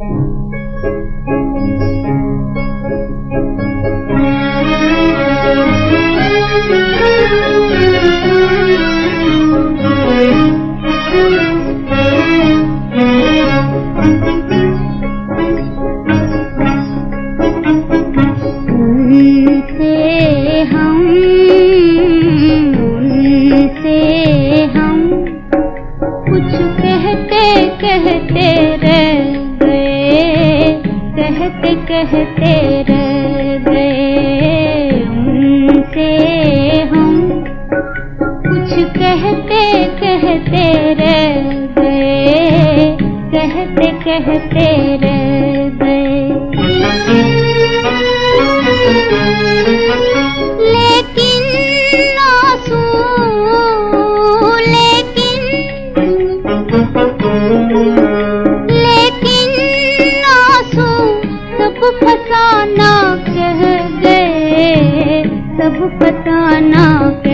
कहते कहते रह गए उनसे हम कुछ कहते कहते रह गए कहते कहते रह गए सब पता कह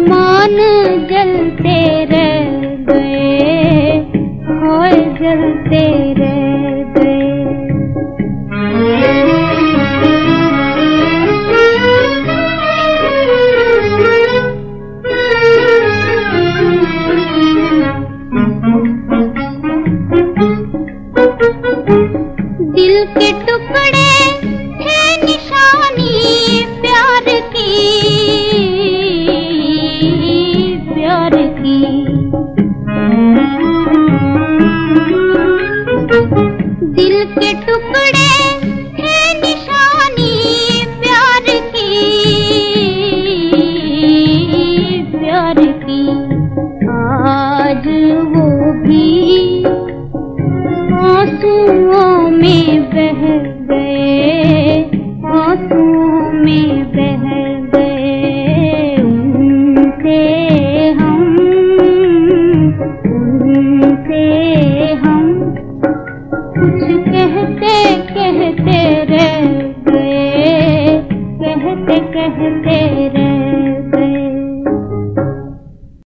अरमान जलते रह गए और जलते रह दिल के टुकड़े थे निशानी के टुकड़े कहते रह।